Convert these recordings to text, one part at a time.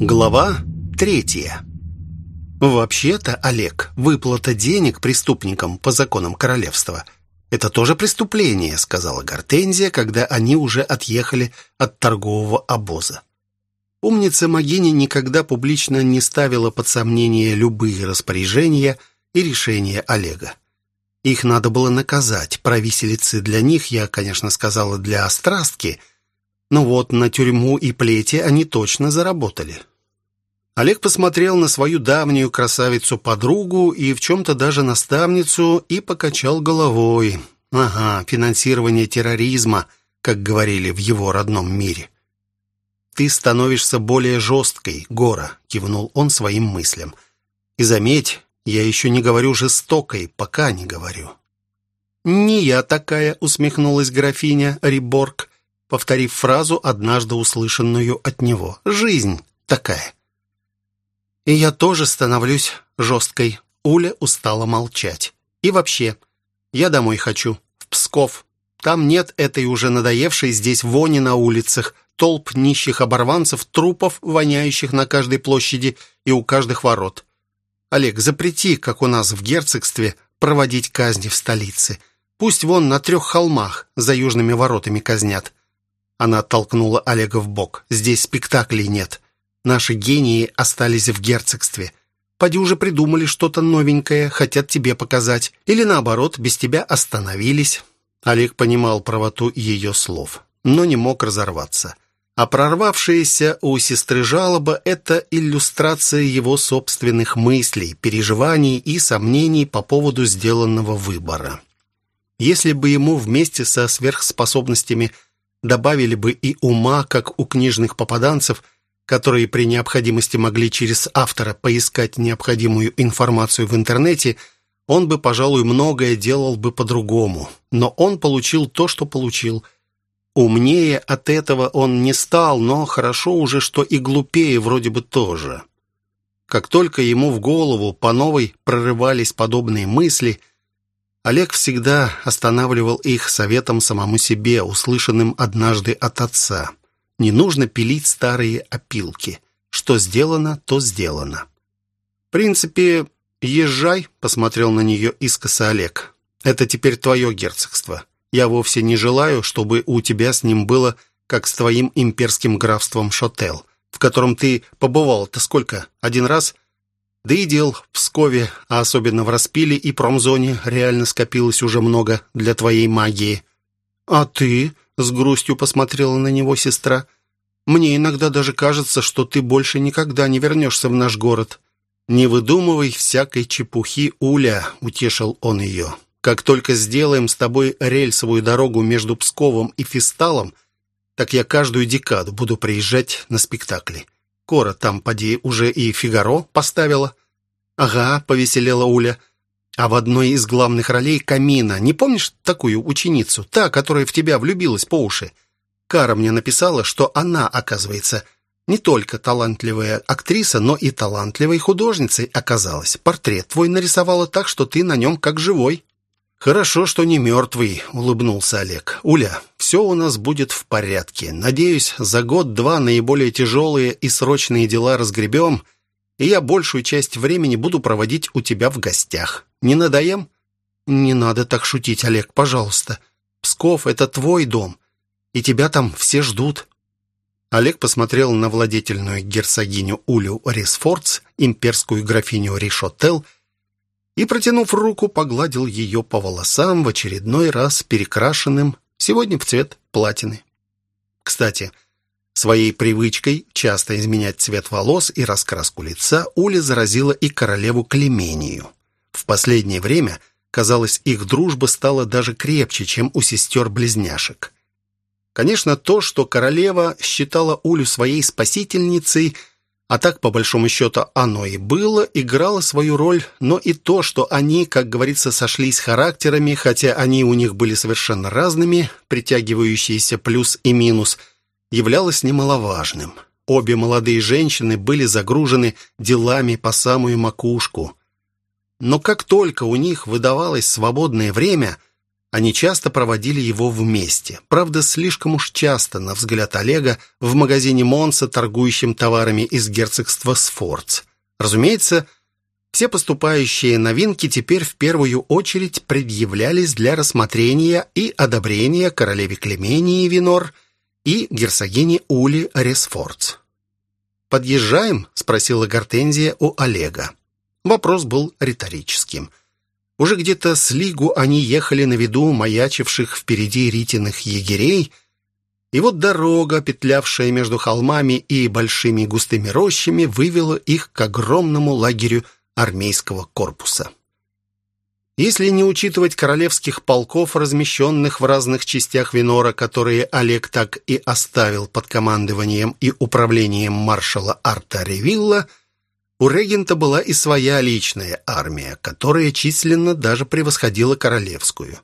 Глава третья. Вообще-то, Олег, выплата денег преступникам по законам королевства – это тоже преступление, сказала Гортензия, когда они уже отъехали от торгового обоза. Умница Магини никогда публично не ставила под сомнение любые распоряжения и решения Олега. Их надо было наказать. Про виселицы для них я, конечно, сказала для острастки, но вот на тюрьму и плети они точно заработали. Олег посмотрел на свою давнюю красавицу-подругу и в чем-то даже наставницу и покачал головой. Ага, финансирование терроризма, как говорили в его родном мире. «Ты становишься более жесткой, Гора», — кивнул он своим мыслям. «И заметь, я еще не говорю жестокой, пока не говорю». «Не я такая», — усмехнулась графиня Риборг, повторив фразу, однажды услышанную от него. «Жизнь такая». И я тоже становлюсь жесткой. Уля устала молчать. И вообще, я домой хочу, в Псков. Там нет этой уже надоевшей здесь вони на улицах, толп нищих оборванцев, трупов, воняющих на каждой площади и у каждых ворот. Олег, запрети, как у нас в герцогстве, проводить казни в столице. Пусть вон на трех холмах за южными воротами казнят. Она оттолкнула Олега в бок. Здесь спектаклей нет. Наши гении остались в герцогстве. Поди уже придумали что-то новенькое, хотят тебе показать. Или наоборот, без тебя остановились». Олег понимал правоту ее слов, но не мог разорваться. А прорвавшаяся у сестры жалоба – это иллюстрация его собственных мыслей, переживаний и сомнений по поводу сделанного выбора. Если бы ему вместе со сверхспособностями добавили бы и ума, как у книжных попаданцев – которые при необходимости могли через автора поискать необходимую информацию в интернете, он бы, пожалуй, многое делал бы по-другому. Но он получил то, что получил. Умнее от этого он не стал, но хорошо уже, что и глупее вроде бы тоже. Как только ему в голову по новой прорывались подобные мысли, Олег всегда останавливал их советом самому себе, услышанным однажды от отца – не нужно пилить старые опилки. Что сделано, то сделано. В принципе, езжай, посмотрел на нее искоса Олег. Это теперь твое герцогство. Я вовсе не желаю, чтобы у тебя с ним было, как с твоим имперским графством Шотел, в котором ты побывал-то сколько? Один раз? Да и дел в Пскове, а особенно в Распиле и промзоне, реально скопилось уже много для твоей магии. А ты? С грустью посмотрела на него сестра. «Мне иногда даже кажется, что ты больше никогда не вернешься в наш город». «Не выдумывай всякой чепухи, Уля», — утешил он ее. «Как только сделаем с тобой рельсовую дорогу между Псковом и Фисталом, так я каждую декаду буду приезжать на спектакли. Кора там, поди, уже и Фигаро поставила». «Ага», — повеселела Уля. А в одной из главных ролей Камина. Не помнишь такую ученицу? Та, которая в тебя влюбилась по уши. Кара мне написала, что она, оказывается, не только талантливая актриса, но и талантливой художницей оказалась. Портрет твой нарисовала так, что ты на нем как живой». «Хорошо, что не мертвый», — улыбнулся Олег. «Уля, все у нас будет в порядке. Надеюсь, за год-два наиболее тяжелые и срочные дела разгребем, и я большую часть времени буду проводить у тебя в гостях. Не надоем?» «Не надо так шутить, Олег, пожалуйста. Псков — это твой дом, и тебя там все ждут». Олег посмотрел на владетельную герцогиню Улю Рисфордс, имперскую графиню Ришотел, и, протянув руку, погладил ее по волосам в очередной раз перекрашенным, сегодня в цвет платины. Кстати, Своей привычкой часто изменять цвет волос и раскраску лица Уля заразила и королеву Клемению. В последнее время, казалось, их дружба стала даже крепче, чем у сестер-близняшек. Конечно, то, что королева считала Улю своей спасительницей, а так, по большому счету, оно и было, играло свою роль, но и то, что они, как говорится, сошлись характерами, хотя они у них были совершенно разными, притягивающиеся плюс и минус – являлось немаловажным. Обе молодые женщины были загружены делами по самую макушку. Но как только у них выдавалось свободное время, Они часто проводили его вместе. Правда, слишком уж часто, на взгляд Олега, в магазине Монса, торгующем товарами из герцогства Сфорц. Разумеется, все поступающие новинки теперь в первую очередь предъявлялись для рассмотрения и одобрения королеве Клемении Винор и герцогине Ули Ресфорц. «Подъезжаем?» — спросила Гортензия у Олега. Вопрос был риторическим. Уже где-то с Лигу они ехали на виду маячивших впереди ритиных егерей, и вот дорога, петлявшая между холмами и большими густыми рощами, вывела их к огромному лагерю армейского корпуса. Если не учитывать королевских полков, размещенных в разных частях Винора, которые Олег так и оставил под командованием и управлением маршала Арта Ревилла, у регента была и своя личная армия, которая численно даже превосходила королевскую.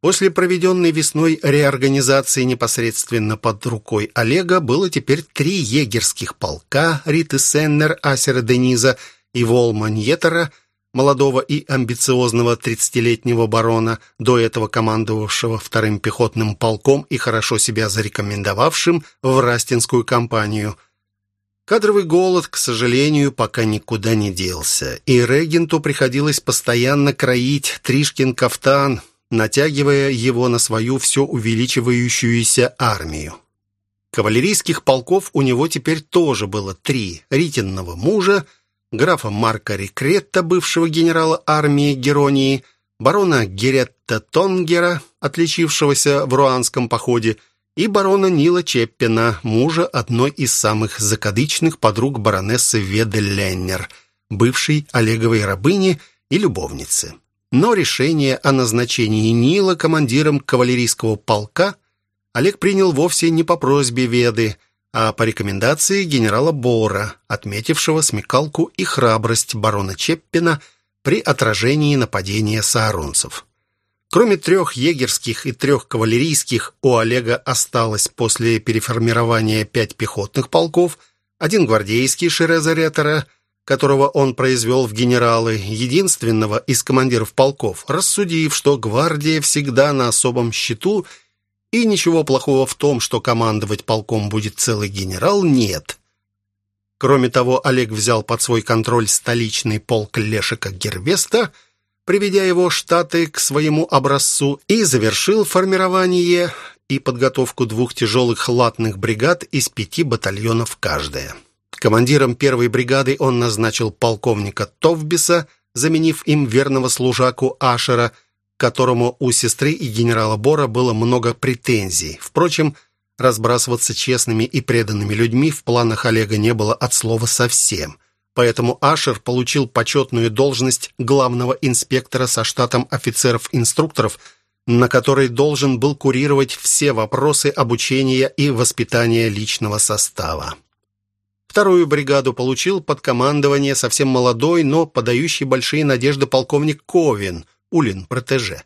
После проведенной весной реорганизации непосредственно под рукой Олега было теперь три егерских полка Риты Сеннер, Асера Дениза – и Волма Ньетера, молодого и амбициозного 30-летнего барона, до этого командовавшего вторым пехотным полком и хорошо себя зарекомендовавшим в Растинскую кампанию. Кадровый голод, к сожалению, пока никуда не делся, и регенту приходилось постоянно кроить Тришкин кафтан, натягивая его на свою все увеличивающуюся армию. Кавалерийских полков у него теперь тоже было три – Ритинного мужа, графа Марка Рекретта, бывшего генерала армии Геронии, барона Геретта Тонгера, отличившегося в руанском походе, и барона Нила Чеппина, мужа одной из самых закадычных подруг баронессы Веделеннер, бывшей Олеговой рабыни и любовницы. Но решение о назначении Нила командиром кавалерийского полка Олег принял вовсе не по просьбе Веды, а по рекомендации генерала Бора, отметившего смекалку и храбрость барона Чеппина при отражении нападения сааронцев. Кроме трех егерских и трех кавалерийских, у Олега осталось после переформирования пять пехотных полков, один гвардейский Шерезаретера, которого он произвел в генералы, единственного из командиров полков, рассудив, что гвардия всегда на особом счету – и ничего плохого в том, что командовать полком будет целый генерал, нет. Кроме того, Олег взял под свой контроль столичный полк Лешика Гервеста, приведя его штаты к своему образцу, и завершил формирование и подготовку двух тяжелых латных бригад из пяти батальонов каждая. Командиром первой бригады он назначил полковника Товбиса, заменив им верного служаку Ашера – которому у сестры и генерала Бора было много претензий. Впрочем, разбрасываться честными и преданными людьми в планах Олега не было от слова совсем. Поэтому Ашер получил почетную должность главного инспектора со штатом офицеров-инструкторов, на который должен был курировать все вопросы обучения и воспитания личного состава. Вторую бригаду получил под командование совсем молодой, но подающий большие надежды полковник Ковин – Улин, протеже.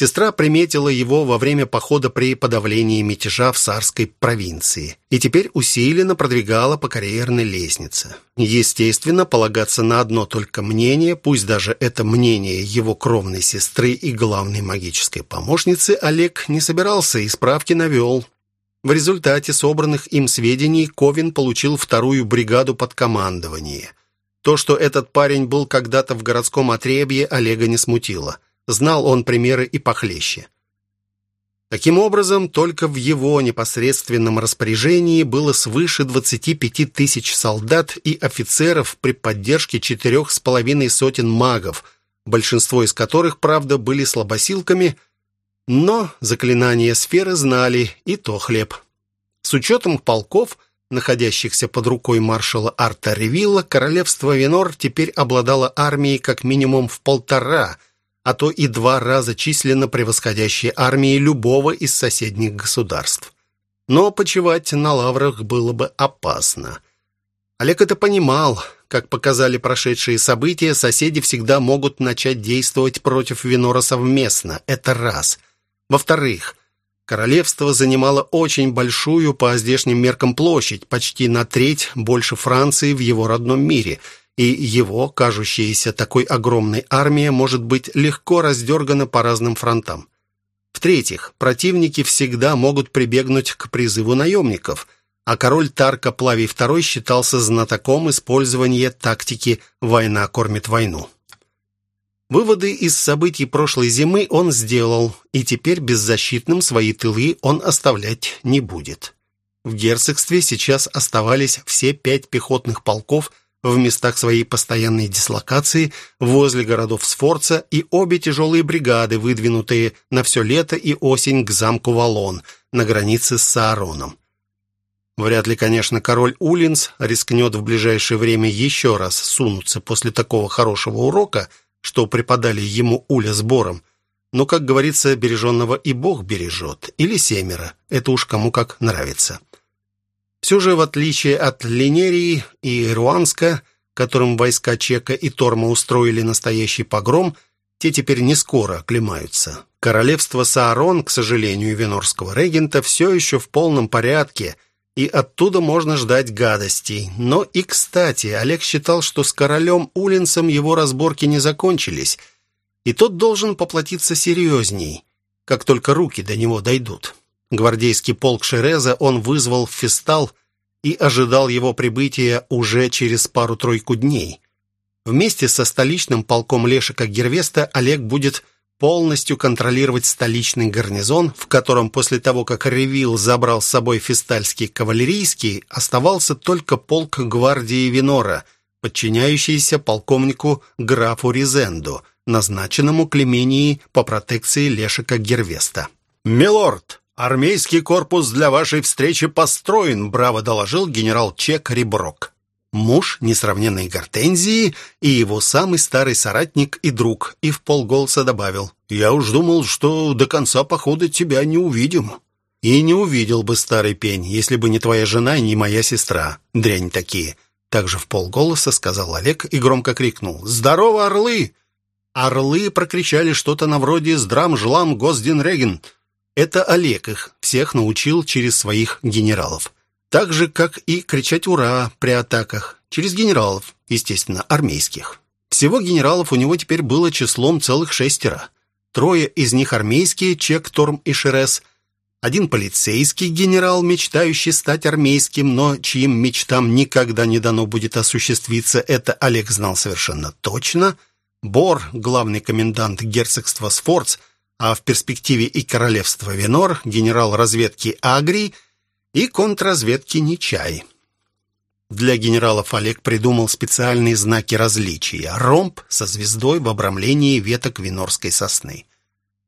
Сестра приметила его во время похода при подавлении мятежа в Сарской провинции и теперь усиленно продвигала по карьерной лестнице. Естественно, полагаться на одно только мнение, пусть даже это мнение его кровной сестры и главной магической помощницы, Олег не собирался и справки навел. В результате собранных им сведений Ковин получил вторую бригаду под командование. То, что этот парень был когда-то в городском отребье, Олега не смутило. Знал он примеры и похлеще. Таким образом, только в его непосредственном распоряжении было свыше 25 тысяч солдат и офицеров при поддержке четырех с половиной сотен магов, большинство из которых, правда, были слабосилками, но заклинания сферы знали, и то хлеб. С учетом полков – находящихся под рукой маршала Арта Ревилла, королевство Венор теперь обладало армией как минимум в полтора, а то и два раза численно превосходящей армии любого из соседних государств. Но почивать на лаврах было бы опасно. Олег это понимал. Как показали прошедшие события, соседи всегда могут начать действовать против Венора совместно. Это раз. Во-вторых, Королевство занимало очень большую по здешним меркам площадь, почти на треть больше Франции в его родном мире, и его, кажущаяся такой огромной армия, может быть легко раздергана по разным фронтам. В-третьих, противники всегда могут прибегнуть к призыву наемников, а король Тарка Плавий II считался знатоком использования тактики «война кормит войну». Выводы из событий прошлой зимы он сделал, и теперь беззащитным свои тылы он оставлять не будет. В герцогстве сейчас оставались все пять пехотных полков в местах своей постоянной дислокации возле городов Сфорца и обе тяжелые бригады, выдвинутые на все лето и осень к замку Валон на границе с Саароном. Вряд ли, конечно, король Улинс рискнет в ближайшее время еще раз сунуться после такого хорошего урока – что преподали ему Уля сбором. Но, как говорится, береженного и Бог бережет. Или семеро. Это уж кому как нравится. Все же, в отличие от Линерии и Руанска, которым войска Чека и Торма устроили настоящий погром, те теперь не скоро оклемаются. Королевство Саарон, к сожалению, венорского регента, все еще в полном порядке – и оттуда можно ждать гадостей. Но и, кстати, Олег считал, что с королем Улинсом его разборки не закончились, и тот должен поплатиться серьезней, как только руки до него дойдут. Гвардейский полк Шереза он вызвал в Фестал и ожидал его прибытия уже через пару-тройку дней. Вместе со столичным полком Лешика Гервеста Олег будет полностью контролировать столичный гарнизон, в котором после того, как Ревил забрал с собой фистальский кавалерийский, оставался только полк гвардии Винора, подчиняющийся полковнику графу Ризенду, назначенному Клемении по протекции Лешика Гервеста. «Милорд, армейский корпус для вашей встречи построен», браво доложил генерал Чек Риброк муж несравненной Гортензии и его самый старый соратник и друг, и в полголоса добавил, «Я уж думал, что до конца похода тебя не увидим». «И не увидел бы старый пень, если бы не твоя жена и не моя сестра, дрянь такие». Также в полголоса сказал Олег и громко крикнул, «Здорово, орлы!» Орлы прокричали что-то на вроде «Здрам, жлам, Госденреген». Это Олег их всех научил через своих генералов. Так же, как и кричать «Ура!» при атаках. Через генералов, естественно, армейских. Всего генералов у него теперь было числом целых шестеро. Трое из них армейские, Чек, Торм и Шерес. Один полицейский генерал, мечтающий стать армейским, но чьим мечтам никогда не дано будет осуществиться, это Олег знал совершенно точно. Бор, главный комендант герцогства Сфорц, а в перспективе и королевства Венор, генерал разведки Агрий – и контрразведки Нечай. Для генералов Олег придумал специальные знаки различия. Ромб со звездой в обрамлении веток винорской сосны.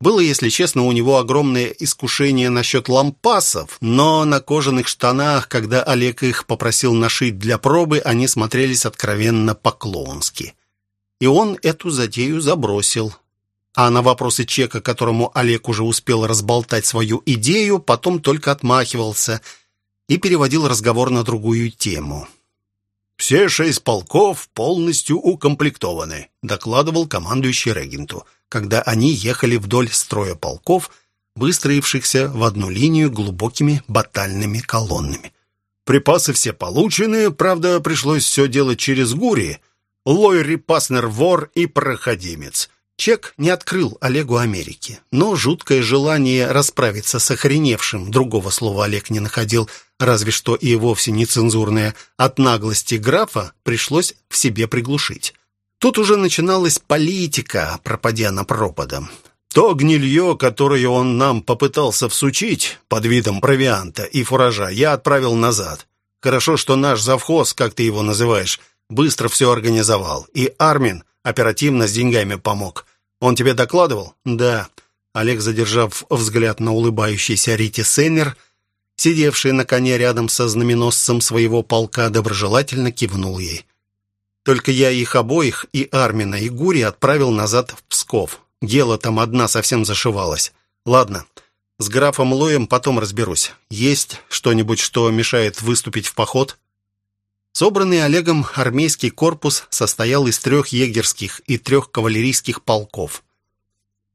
Было, если честно, у него огромное искушение насчет лампасов, но на кожаных штанах, когда Олег их попросил нашить для пробы, они смотрелись откровенно по-клоунски. И он эту затею забросил. А на вопросы Чека, которому Олег уже успел разболтать свою идею, потом только отмахивался и переводил разговор на другую тему. «Все шесть полков полностью укомплектованы», докладывал командующий регенту, когда они ехали вдоль строя полков, выстроившихся в одну линию глубокими батальными колоннами. «Припасы все получены, правда, пришлось все делать через Гури, Лойри Паснер вор и проходимец». Чек не открыл Олегу Америки, но жуткое желание расправиться с охреневшим, другого слова Олег не находил, разве что и вовсе нецензурное, от наглости графа пришлось в себе приглушить. Тут уже начиналась политика, пропадя на пропадом. То гнилье, которое он нам попытался всучить под видом провианта и фуража, я отправил назад. Хорошо, что наш завхоз, как ты его называешь, быстро все организовал, и Армин Оперативно с деньгами помог. Он тебе докладывал? Да. Олег, задержав взгляд на улыбающийся Рите Сеннер, сидевший на коне рядом со знаменосцем своего полка, доброжелательно кивнул ей. Только я их обоих, и Армина, и Гури, отправил назад в Псков. Дело там одна совсем зашивалось. Ладно, с графом Лоем потом разберусь. Есть что-нибудь, что мешает выступить в поход?» Собранный Олегом армейский корпус состоял из трех егерских и трех кавалерийских полков.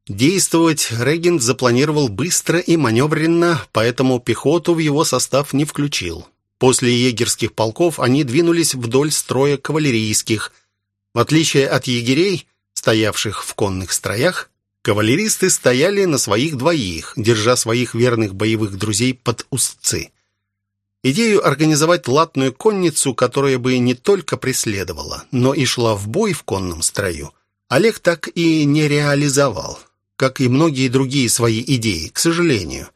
Действовать регент запланировал быстро и маневренно, поэтому пехоту в его состав не включил. После егерских полков они двинулись вдоль строя кавалерийских, В отличие от егерей, стоявших в конных строях, кавалеристы стояли на своих двоих, держа своих верных боевых друзей под узцы. Идею организовать латную конницу, которая бы не только преследовала, но и шла в бой в конном строю, Олег так и не реализовал, как и многие другие свои идеи, к сожалению.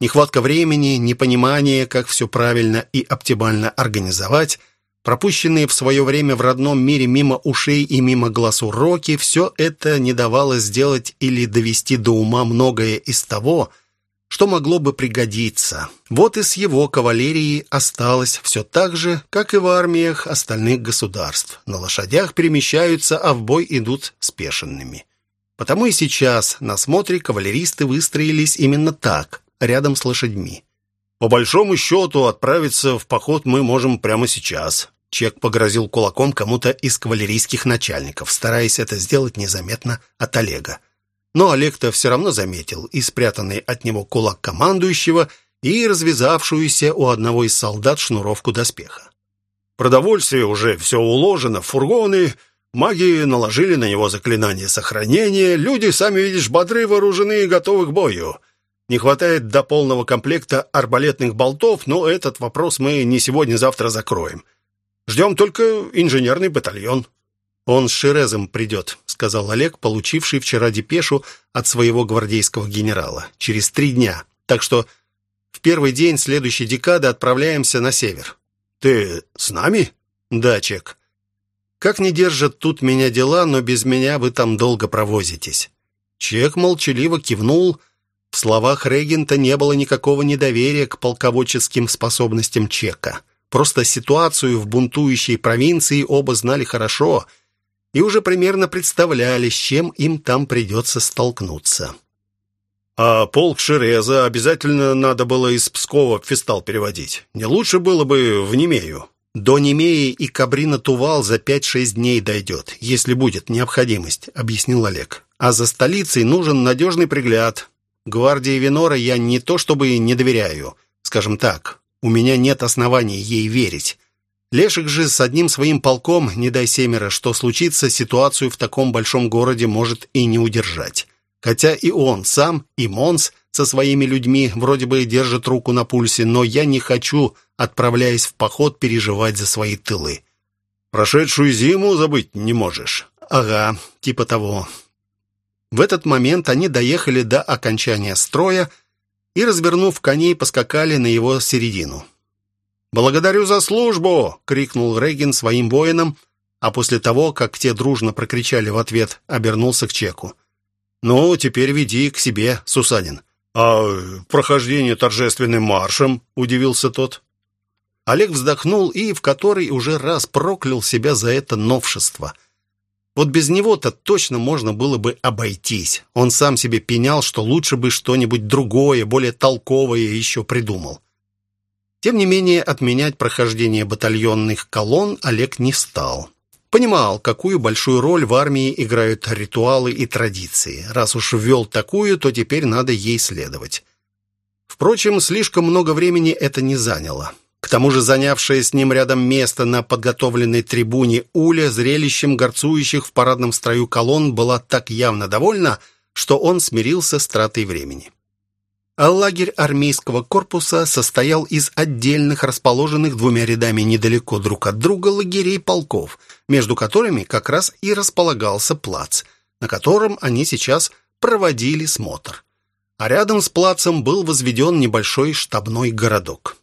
Нехватка времени, непонимание, как все правильно и оптимально организовать, пропущенные в свое время в родном мире мимо ушей и мимо глаз уроки, все это не давало сделать или довести до ума многое из того, что могло бы пригодиться. Вот и с его кавалерией осталось все так же, как и в армиях остальных государств. На лошадях перемещаются, а в бой идут спешенными. Потому и сейчас на смотре кавалеристы выстроились именно так, рядом с лошадьми. «По большому счету, отправиться в поход мы можем прямо сейчас», Чек погрозил кулаком кому-то из кавалерийских начальников, стараясь это сделать незаметно от Олега. Но Олег-то все равно заметил и спрятанный от него кулак командующего, и развязавшуюся у одного из солдат шнуровку доспеха. Продовольствие уже все уложено фургоны, маги наложили на него заклинание сохранения, люди, сами видишь, бодры, вооружены и готовы к бою. Не хватает до полного комплекта арбалетных болтов, но этот вопрос мы не сегодня-завтра закроем. Ждем только инженерный батальон. Он с Ширезом придет сказал Олег, получивший вчера депешу от своего гвардейского генерала. «Через три дня. Так что в первый день следующей декады отправляемся на север». «Ты с нами?» «Да, Чек. Как не держат тут меня дела, но без меня вы там долго провозитесь». Чек молчаливо кивнул. В словах регента не было никакого недоверия к полководческим способностям Чека. Просто ситуацию в бунтующей провинции оба знали хорошо — и уже примерно представляли, с чем им там придется столкнуться. «А полк Шереза обязательно надо было из Пскова в Фестал переводить. Не лучше было бы в Немею?» «До Немеи и Кабрина-Тувал за пять-шесть дней дойдет, если будет необходимость», — объяснил Олег. «А за столицей нужен надежный пригляд. Гвардии Венора я не то чтобы не доверяю. Скажем так, у меня нет оснований ей верить. Лешик же с одним своим полком, не дай семеро, что случится, ситуацию в таком большом городе может и не удержать. Хотя и он сам, и Монс со своими людьми вроде бы держат руку на пульсе, но я не хочу, отправляясь в поход, переживать за свои тылы. Прошедшую зиму забыть не можешь. Ага, типа того. В этот момент они доехали до окончания строя и, развернув коней, поскакали на его середину. «Благодарю за службу!» — крикнул Регин своим воинам, а после того, как те дружно прокричали в ответ, обернулся к Чеку. «Ну, теперь веди к себе, Сусанин». «А прохождение торжественным маршем?» — удивился тот. Олег вздохнул и в который уже раз проклял себя за это новшество. Вот без него-то точно можно было бы обойтись. Он сам себе пенял, что лучше бы что-нибудь другое, более толковое еще придумал. Тем не менее, отменять прохождение батальонных колонн Олег не стал. Понимал, какую большую роль в армии играют ритуалы и традиции. Раз уж ввел такую, то теперь надо ей следовать. Впрочем, слишком много времени это не заняло. К тому же занявшая с ним рядом место на подготовленной трибуне Уля зрелищем горцующих в парадном строю колонн была так явно довольна, что он смирился с тратой времени лагерь армейского корпуса состоял из отдельных, расположенных двумя рядами недалеко друг от друга лагерей полков, между которыми как раз и располагался плац, на котором они сейчас проводили смотр. А рядом с плацем был возведен небольшой штабной городок.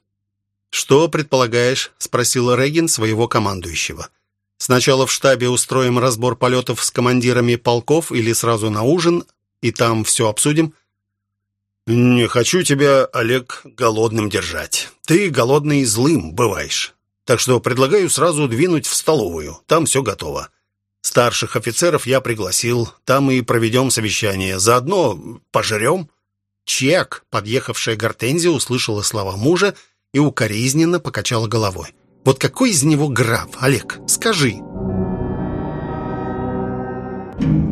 «Что предполагаешь?» — спросил Регин своего командующего. «Сначала в штабе устроим разбор полетов с командирами полков или сразу на ужин, и там все обсудим?» «Не хочу тебя, Олег, голодным держать. Ты голодный и злым бываешь. Так что предлагаю сразу двинуть в столовую. Там все готово. Старших офицеров я пригласил. Там и проведем совещание. Заодно пожрем». Чек, подъехавшая Гортензия, услышала слова мужа и укоризненно покачала головой. «Вот какой из него граф, Олег? Скажи!» Thank you.